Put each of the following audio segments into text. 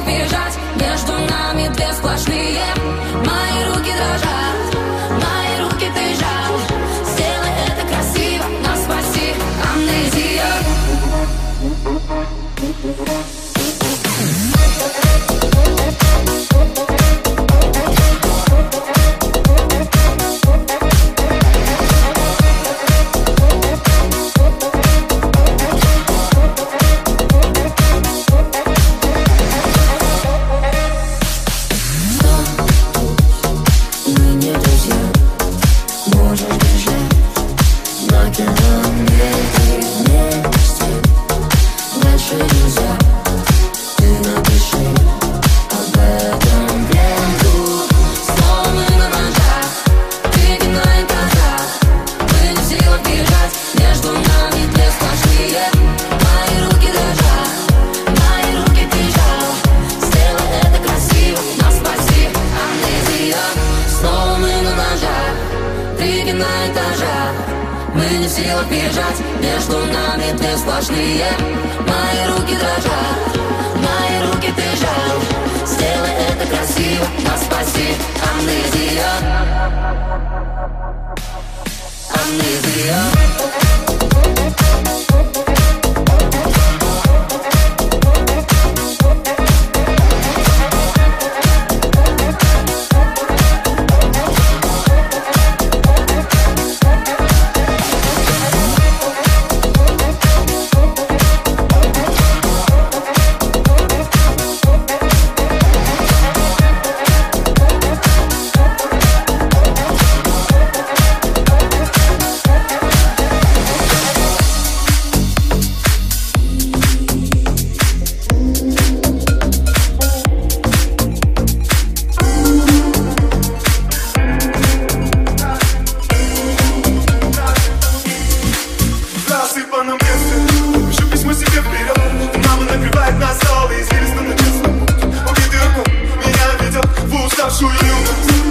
бежать Между нами две сплошные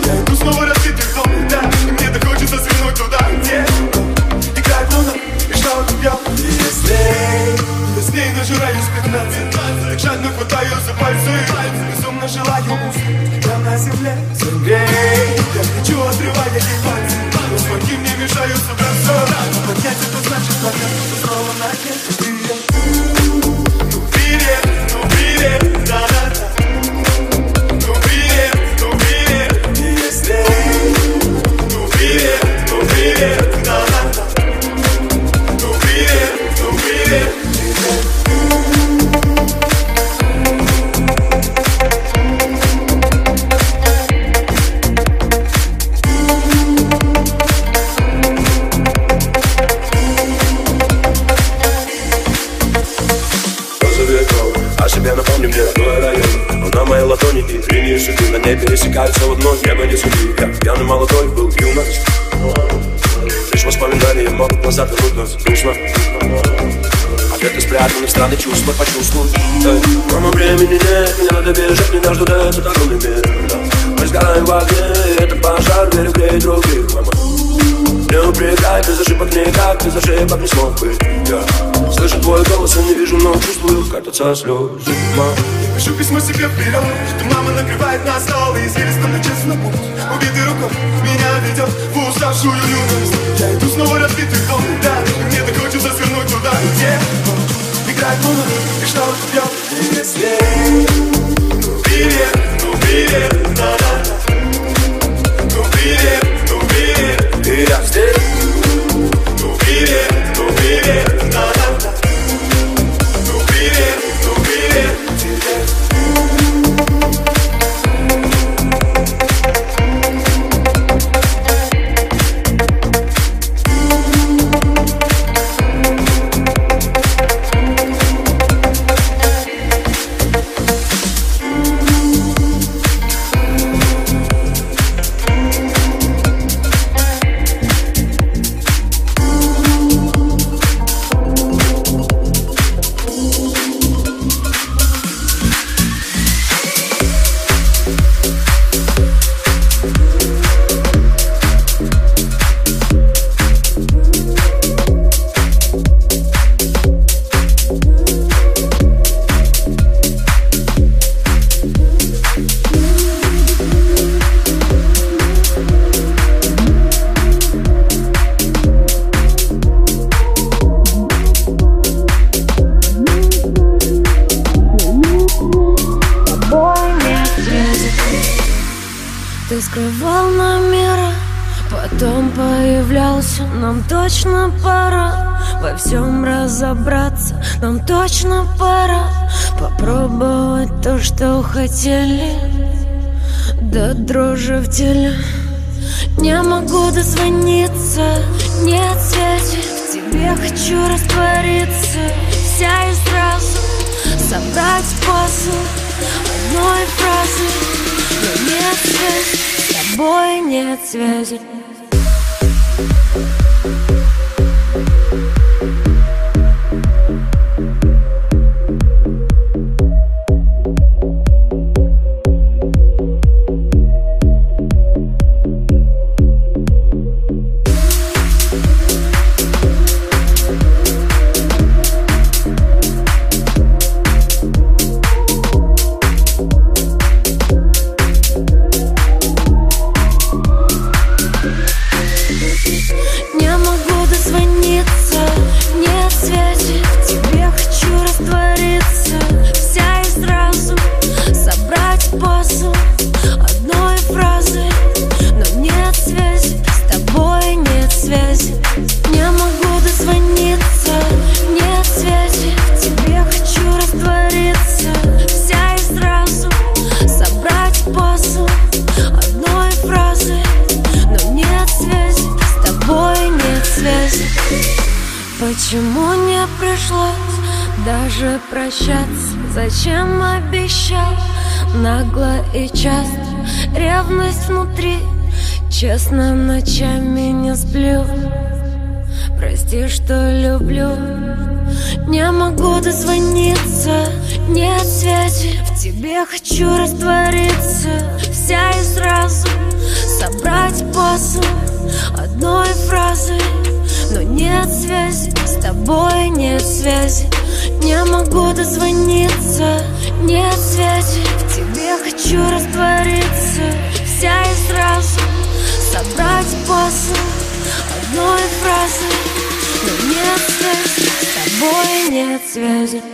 Я иду снова дом, да. Мне так хочется свернуть туда, где Играет луна и что бьет Если я с ней нажираюсь пятнадцать Так жадно хватаю за пальцы. Безумно желаю Я на земле. Согрей Я хочу отрывать ей пальцы. Но звонки мне мешают собраться. Поднять это значит поднять Снова катятся слезы Мам, Пишу письмо себе вперед Что мама накрывает на стол И извилисто на честный путь Убитый рукой меня ведет В уставшую юность. Я иду снова разбитый дом. Да, и мне так хочется свернуть туда Где играет луна И что бьет И если Ну привет, ну привет, да-да-да Ну привет, ну привет и я здесь ну привет, что хотели До дрожи в теле. Не могу дозвониться, нет связи. В тебе хочу раствориться. Вся и сразу собрать пазл одной фразы. Но нет связи, с тобой нет связи. Не Почему не пришлось даже прощаться? Зачем обещал? Нагло и часто ревность внутри? Честно, ночами не сплю. Прости, что люблю. Не могу дозвониться. Нет связи. В тебе хочу раствориться. Вся и сразу Собрать посыл Одной фразой. Но нет связи, с тобой нет связи. Не могу дозвониться, нет связи. В тебе хочу раствориться. Вся и сразу собрать пазл Одной фразы Но нет связи, с тобой нет связи.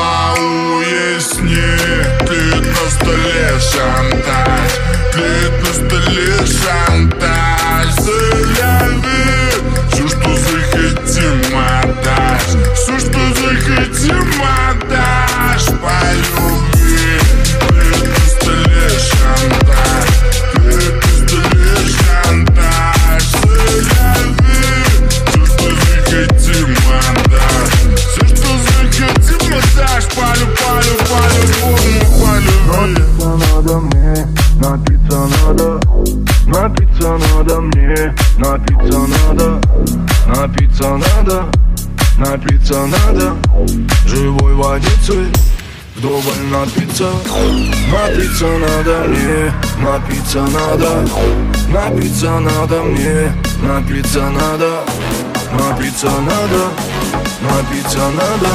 Правила уясни Тлеет на столе шантаж. Тлеет на столе шантаж. Заляви Все, что захотим, отдашь Все, что захотим, отдашь напиться надо Напиться надо, напиться надо. Живой водицы Вдоволь напиться. Напиться надо мне, напиться надо. Напиться надо мне, напиться надо. Напиться надо, напиться надо.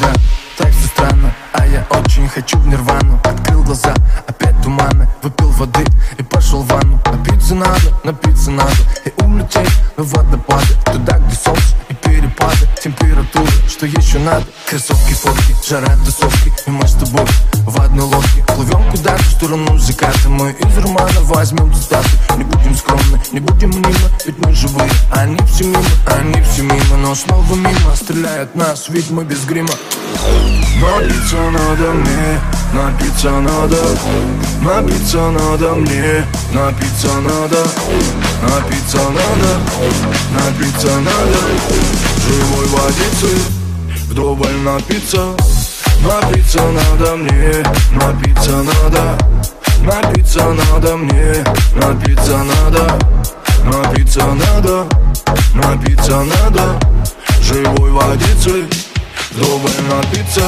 Да, так все странно, а я очень хочу в нирвану. Открыл глаза, Выпил воды и пошел в ванну. Напиться надо, напиться надо. И улететь в водопады. Туда, где солнце и перепады. Температуры, что еще надо? Кроссовки, фотки, жара, тусовки. И мы с тобой в одной лодке. Плывем куда-то в сторону заката. Мы из романа возьмем цитаты. Не будем скромны, не будем мимо Ведь мы живые, они все мимо Они все мимо, но снова мимо Стреляют нас, ведь мы без грима. Напиться надо мне, напиться надо. Напиться надо мне, напиться надо. Напиться надо, напиться надо. Живой водицы, вдоволь напиться. Напиться надо мне, напиться надо. Напиться надо мне, напиться надо Напиться надо, напиться надо. Живой водицы, вдоволь напиться.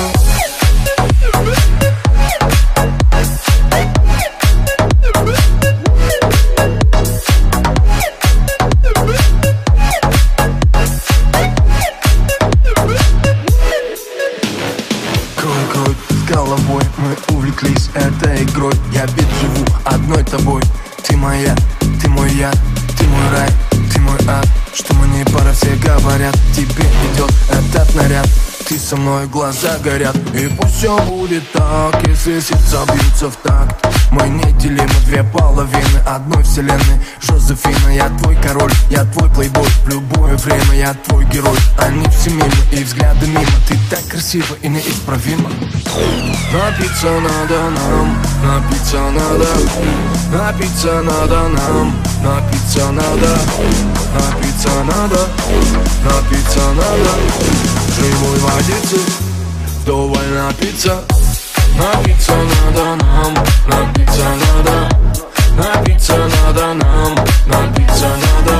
Головой. Мы увлеклись этой игрой. Я ведь живу одной тобой. Ты моя, ты мой я, со мной, глаза горят. И пусть все будет так, если сердца бьются в такт. Мы неделимы, две половины одной вселенной. Жозефина, я твой король, я твой плейбой. В любое время я твой герой. Они все мимо и взгляды мимо. Ты так красива и неисправима Напиться надо нам, напиться надо. Напиться надо нам, напиться надо. Напиться надо, напиться надо Живой водицы, вдоволь напиться. Напиться надо нам, напиться надо. Напиться надо нам, напиться надо.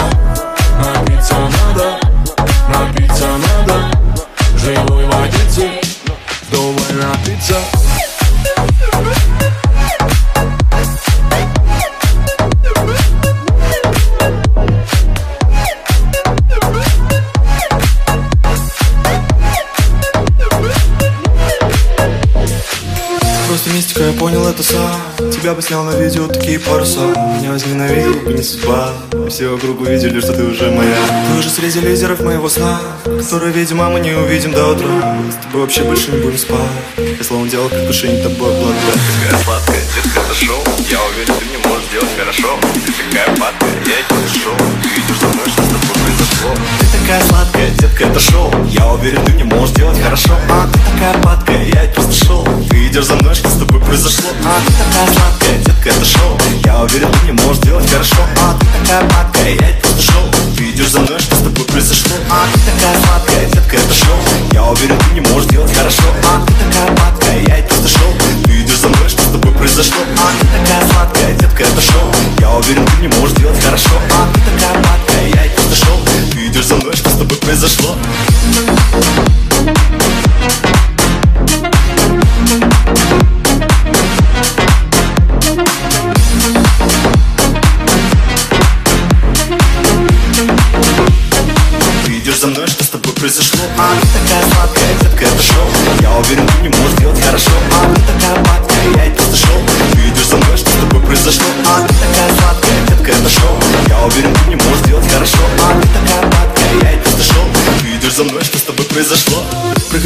Напиться надо, напиться надо. Живой водицы, вдоволь напиться это сам. Тебя бы снял на видео такие паруса. Меня возненавидел бы не судьба. И все вокруг увидели, что ты уже моя. Ты уже среди лидеров моего сна Которые, видимо, мы не увидим до утра. С тобой вообще больше не будем спать. Я словом делал, не тобой обладать Такая сладкая, это шоу Я уверен, ты не можешь сделать хорошо. Ты такая падкая, я это шоу Ты идешь за мной, что с тобой произошло. Ты такая сладкая, детка, это шоу. Я уверен, ты не можешь делать хорошо. А ты такая падкая, я это просто Ты идешь за мной, что с тобой произошло? А ты такая сладкая, детка, это шоу. Я уверен, ты не можешь делать хорошо. А ты такая падкая, я это просто Ты идешь за мной, что с тобой произошло? А ты такая сладкая, детка, это шоу. Я уверен, ты не можешь делать хорошо. А ты такая падкая, я это просто Ты идешь за мной, что с тобой произошло? А ты такая сладкая, детка, это шоу. Я уверен, ты не можешь делать хорошо. А ты такая падкая, я это просто идешь за мной, что с тобой произошло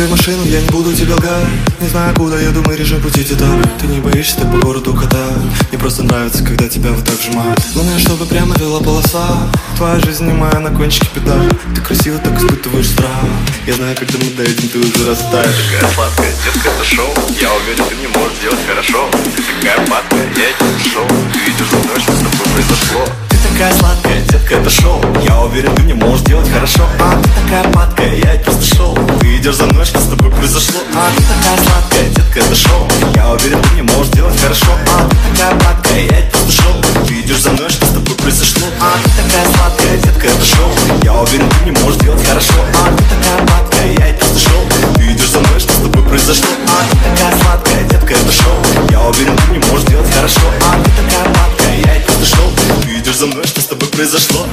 я не буду тебе лгать. Не знаю, куда еду, мы решим пути деталь Ты не боишься так по городу катать Мне просто нравится, когда тебя вот так сжимают. Главное, чтобы прямо вела полоса. Твоя жизнь немая на кончике педаль Ты красиво так испытываешь страх. Я знаю, когда мы доедем, ты уже растаешь. Такая сладкая, детка, это шоу. Я уверен, ты мне можешь сделать хорошо. Ты такая падкая, я это шоу. Ты идешь за мной, что с тобой произошло. Ты такая сладкая, детка, это шоу. Я уверен, ты мне можешь сделать хорошо. А ты такая падкая, я это просто шоу Ты идешь за мной, что с тобой произошло? А ты такая сладкая, детка, это шоу. Я уверен, ты мне можешь сделать хорошо. А ты такая падкая, я это просто шоу Ты идешь за мной, что с тобой произошло? А ты такая сладкая, детка, это шоу. Я уверен, ты мне можешь сделать хорошо. А ты такая падкая, я это просто шоу Ты идешь за мной, что с тобой произошло? А ты такая сладкая, детка, это шоу. Я уверен, ты мне можешь сделать хорошо. А ты такая падкая, я это просто Ты идешь за мной, что с тобой произошло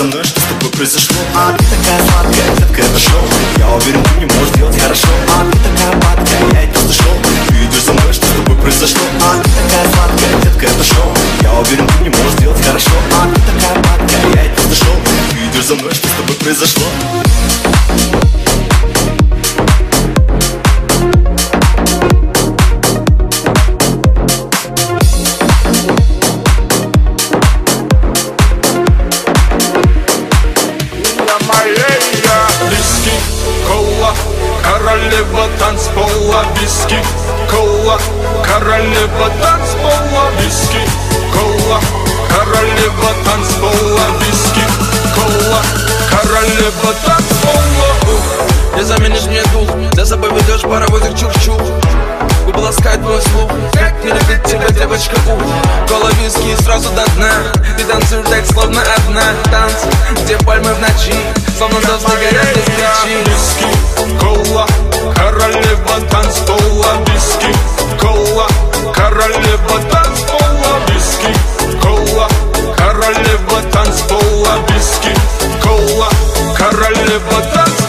за мной, что с тобой произошло А ты такая сладкая, детка, это шоу. Я уверен, ты не можешь делать хорошо. А ты такая падкая, я это просто что с тобой произошло А? Ты такая сладкая, детка, это шоу. Я уверен, ты не можешь делать хорошо А? Ты такая падкая, я это шоу. Ты идешь за мной, что с тобой произошло? Королева танцпола Виски, кола, королева танцпола Виски, кола, королева танцпола Виски, кола, королева танцпола Не заменишь мне дух За собой ведешь паровозик чух-чух Губы ласкает мой слух. Как не любит тебя девочка у? Кола виски сразу до дна. Ты танцуешь так словно одна. Танцы, где пальмы в ночи Словно звезды горят без причин Виски, кола, королева танцпола. Виски, кола, королева танцпола. Виски, кола, королева танцпола. Виски, кола, королева танцпола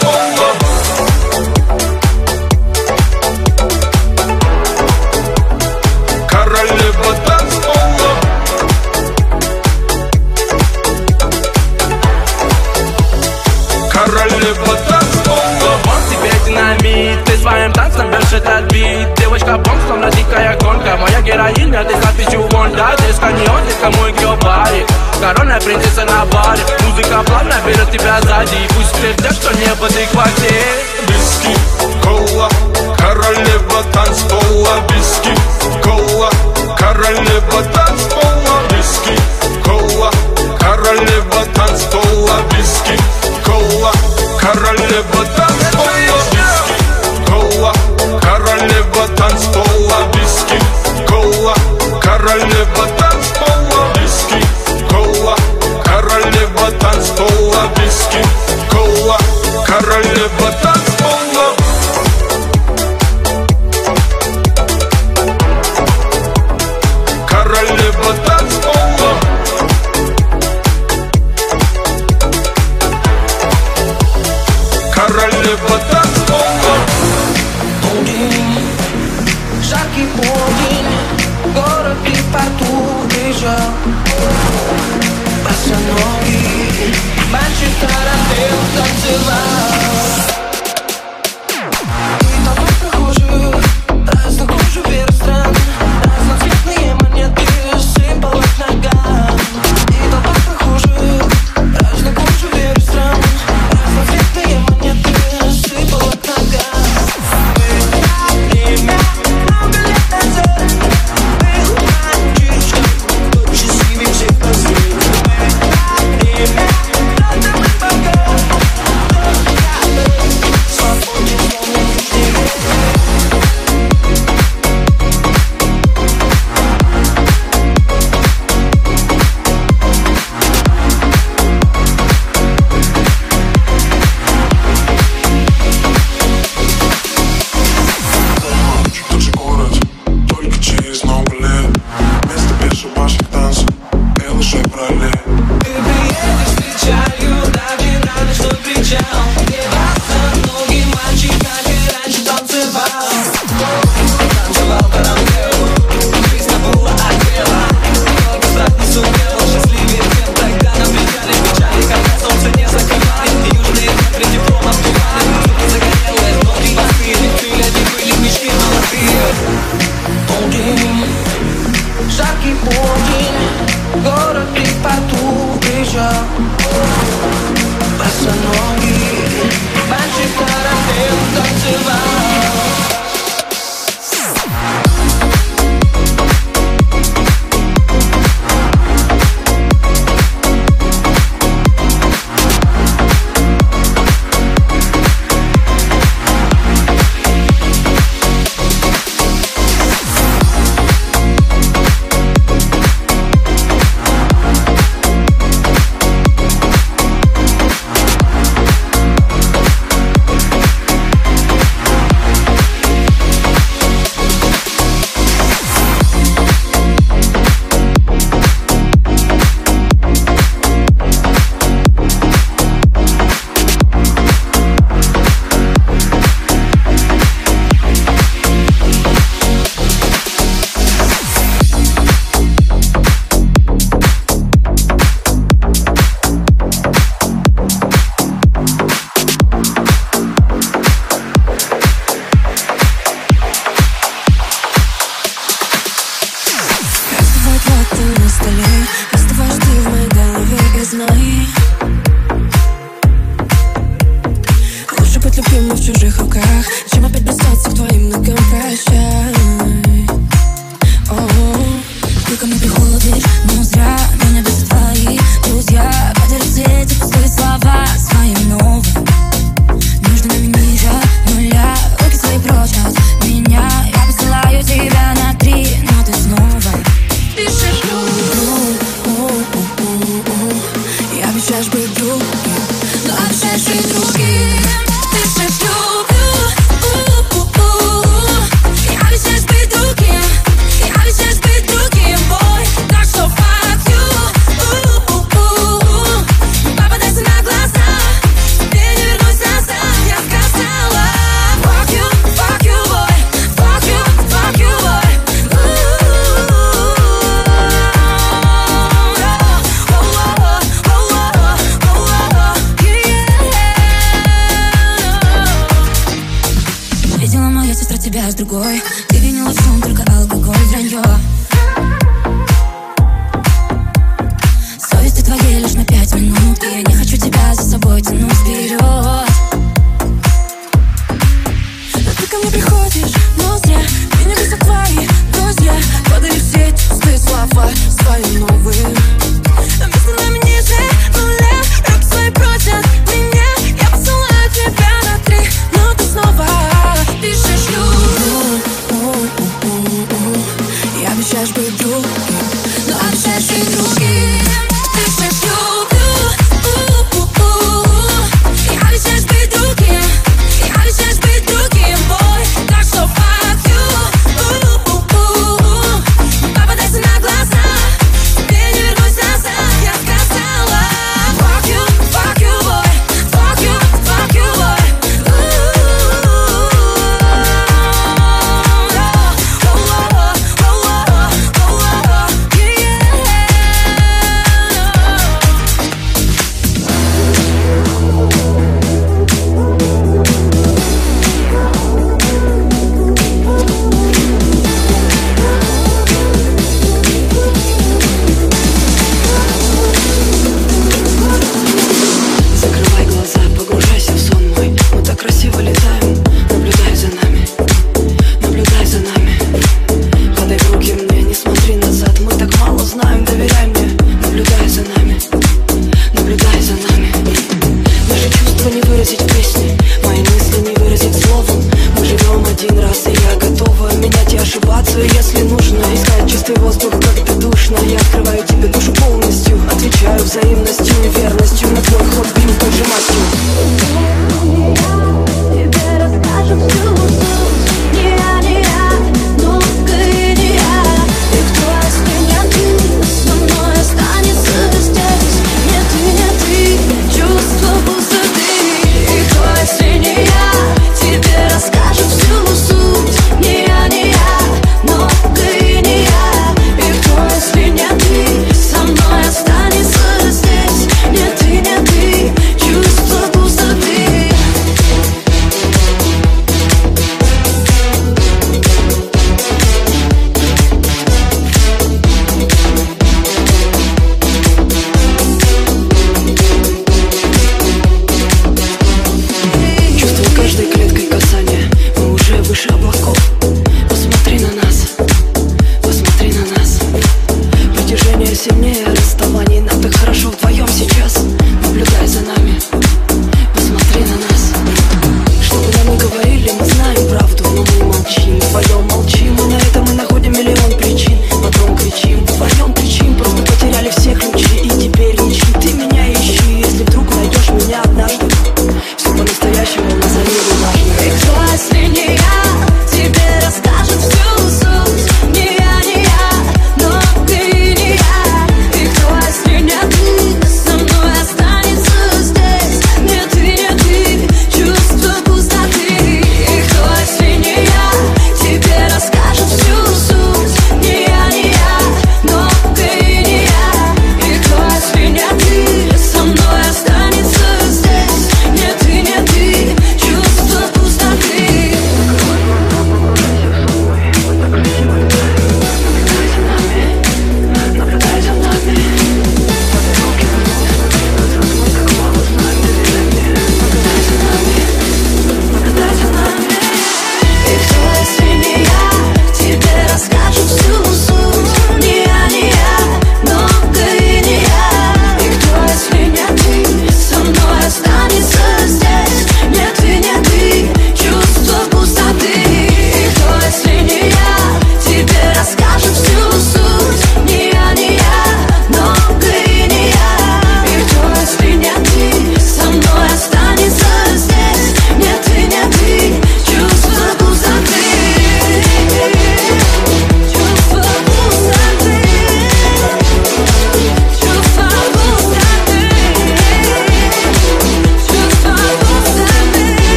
Ты своим танцем бьешь этот бит Девочка бомб, словно дикая гонка. Моя героиня, ты с надписью Вонда Детка не он, детка мой геобарик Корона принцесса на баре. Музыка плавно берет тебя сзади. И пусть твердят, что не в адеквате Виски, кола, королева танцпола. Виски, кола, королева танцпола. Виски, кола, королева танцпола. Виски, кола, королева танцпола королева танцпола Виски, кола, королева танцпола Виски, кола, королева танцпола Виски, кола, королева танцпола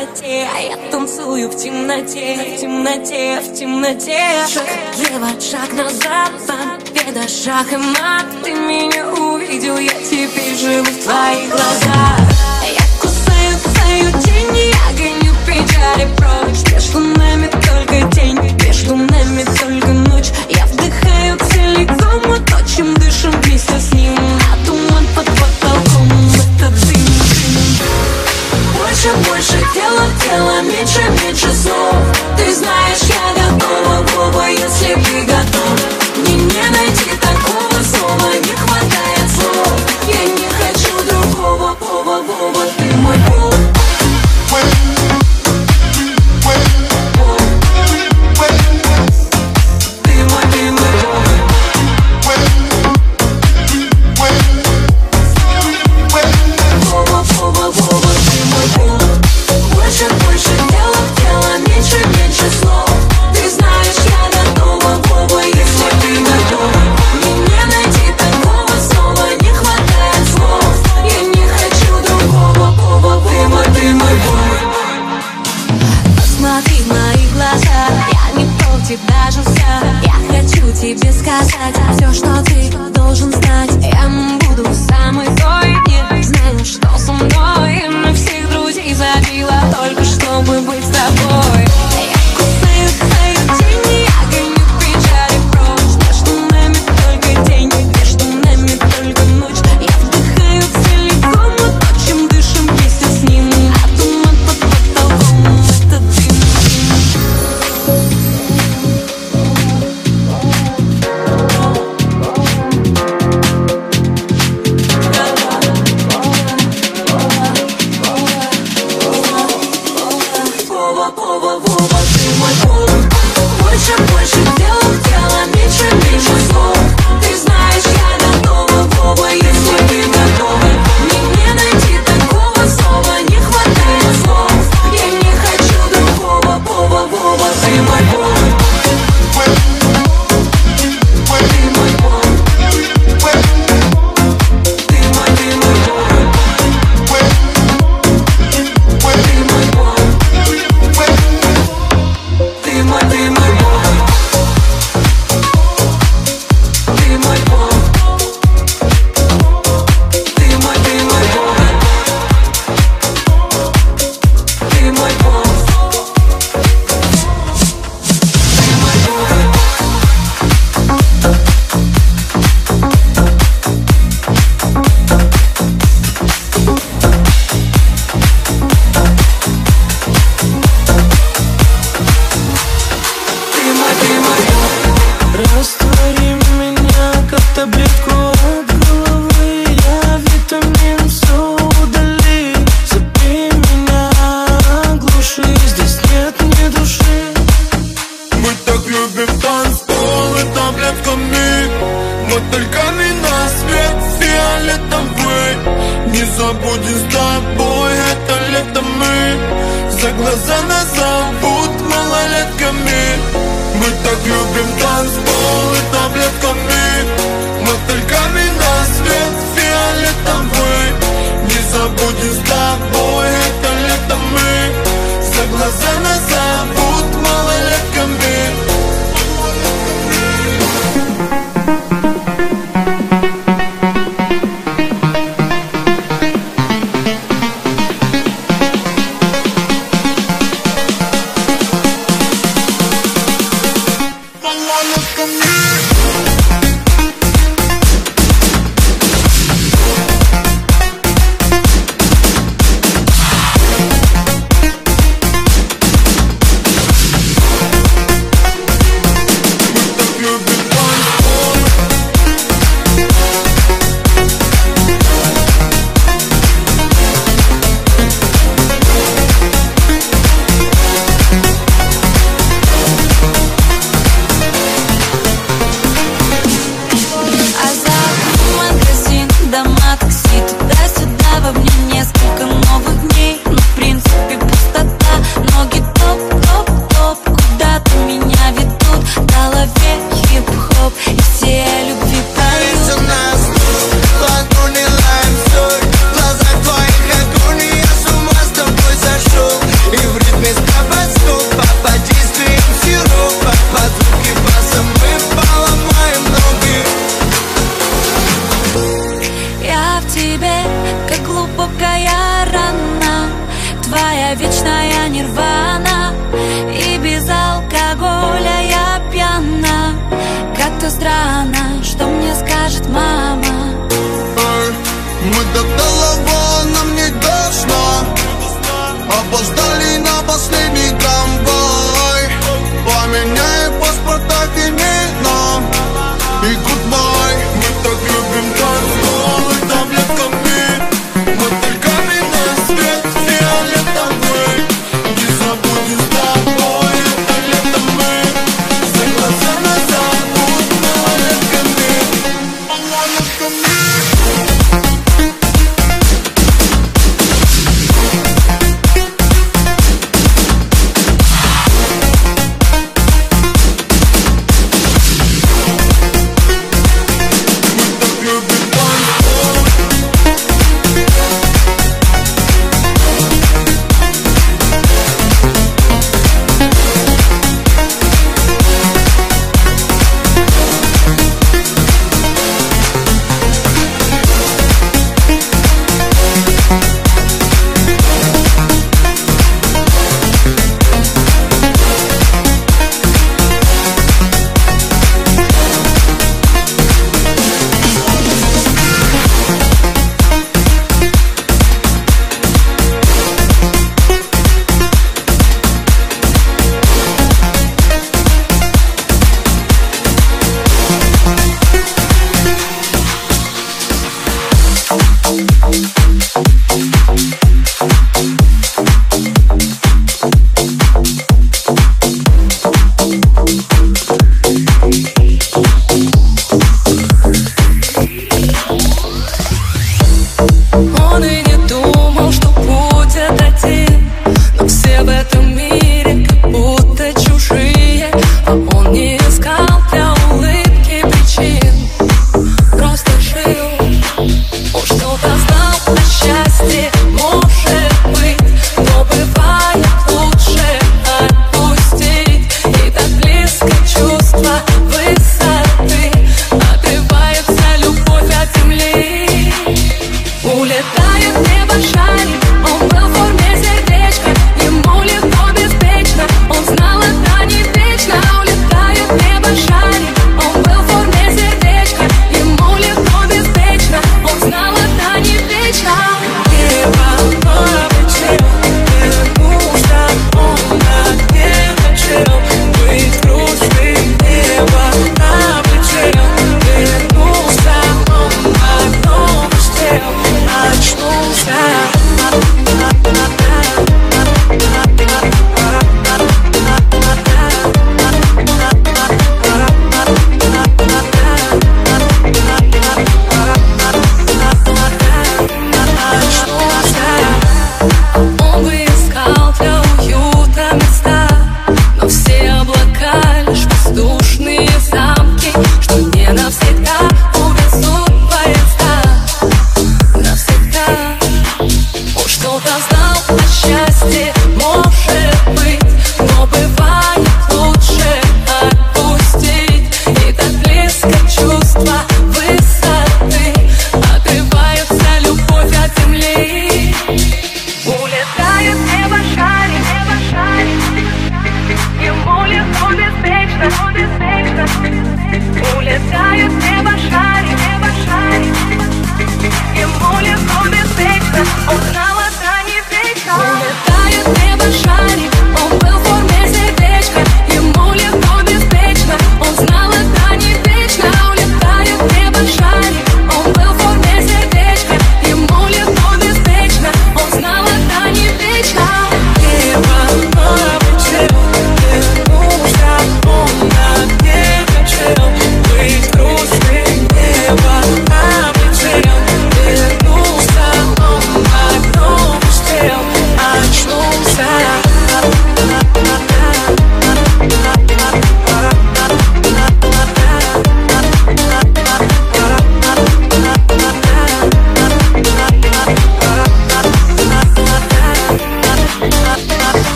красоте А я танцую в темноте, в темноте, в темноте. Шаг влево, шаг назад, победа, шаг и мат. Ты меня увидел, я теперь живу в твоих глазах. Я кусаю, кусаю тени, я гоню печали прочь. Между нами только тень, между нами только ночь. Я вдыхаю целиком, а то, чем дышим вместе с ним. А туман под больше, больше, тела, тела меньше, меньше слов. Ты знаешь,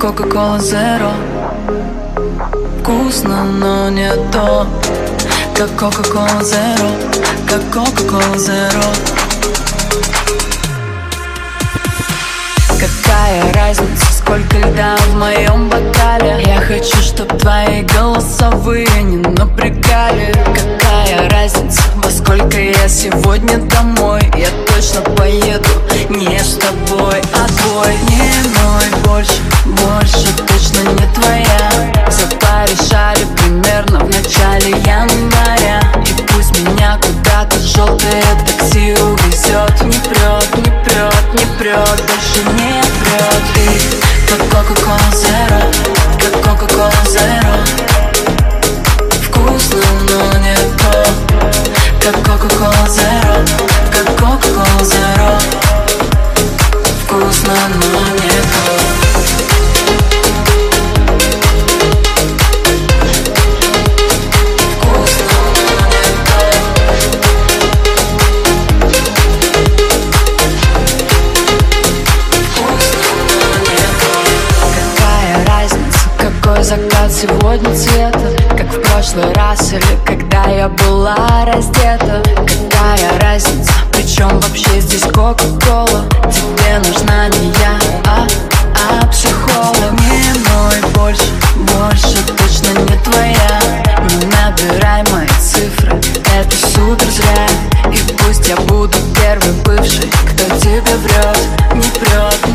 Кока-кола Зеро Вкусно, но не то. Как Кока-кола Зеро, как Кока-кола Зеро Какая разница, сколько льда в моем бокале? Я хочу, чтоб твои голосовые не напрягали. Какая разница, во сколько я сегодня домой. Я точно поеду не с тобой, а твой. Не мой больше, больше точно не твоя. Все порешали примерно в начале января. И пусть меня куда-то желтое такси увезет Не прет, не прет, не прет, больше не прет Ты как Кока-Кола Зеро, как Кока-Кола Зеро. Вкусно, но не то Как Кока-Кола Зеро, как Кока-Кола Зеро Вкусно, но не то закат сегодня цвета прошлый раз или когда я была раздета? Какая разница, причем вообще здесь Кока-Кола? Тебе нужна не я, а, а психолог. Не мой больше, больше точно не твоя. Не набирай мои цифры, это супер зря. И пусть я буду первый бывший, кто тебе врет Не прет,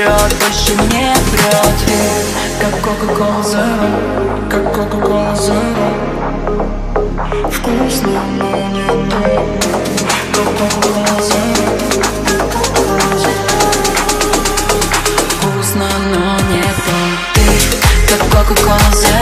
прет, больше не прет Как Кока-Кола Зеро, как Кока-Кола Зеро Вкусно, но не то. Как Кока-Кола Зеро Вкусно, но не то. Ты как Кока-Кола Зеро,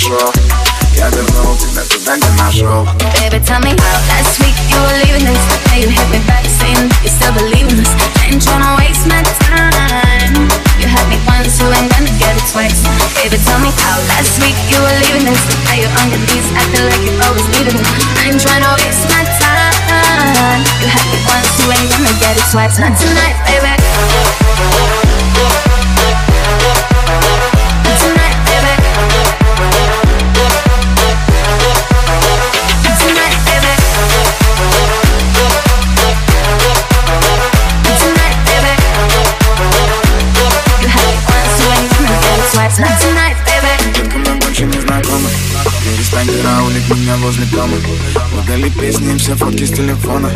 будет хорошо Я вернул тебя туда, где нашел Baby, tell me how last week you were leaving us. Now you hit me back saying you still believe in us. I ain't tryna waste my time. You had me once, you ain't gonna get it twice. Baby, tell me how last week you were leaving us. Now you're on your knees acting like you always needed me. I ain't tryna waste my time. You had me once, you ain't gonna get it twice. Not tonight, baby. Удали песни и все фотки с телефона.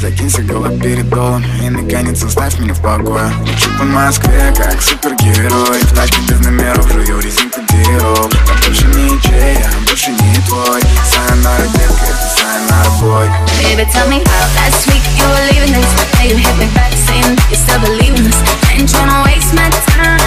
Закинься голова перед долом И наконец оставь меня в покое. Лечу по Москве, как супергерой. В тачке без номеров жую резинку дерев Я больше не чей, я больше не твой. Сайонара, детка, это сайонара, бой Baby, tell me how last week you were leaving. Us. Now you hit me back saying you still believe in us. I ain't tryna waste my time.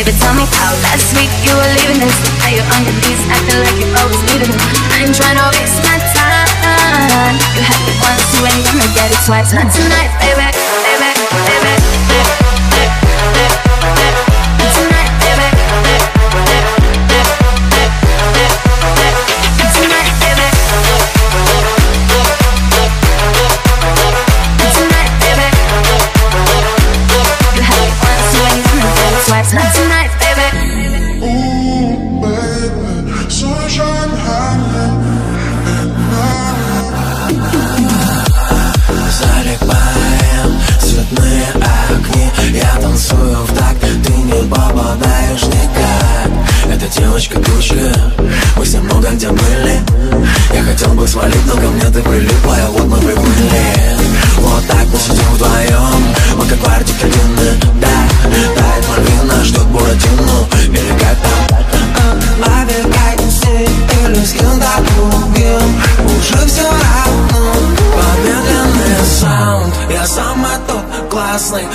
Baby, tell me how last week you were leaving us. Now you're on your knees acting like you always needed me. I ain't tryna waste my time. You had me once, you ain't gonna get it twice. Not tonight, baby,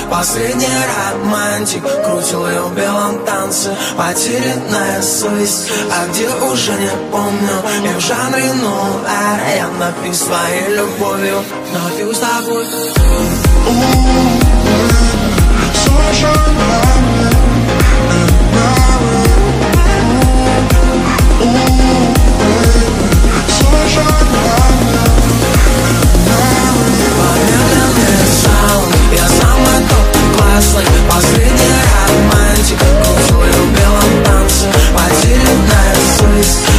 Последний романтик крутил ее в белом танце. Потерянная совесть, а где уже не помню. И в жанре нуар я напишу своей любовью. Напью с тобой. М-м-м. Слушай, взрослый Последняя романтика Куклы в белом танце. Потерянная суть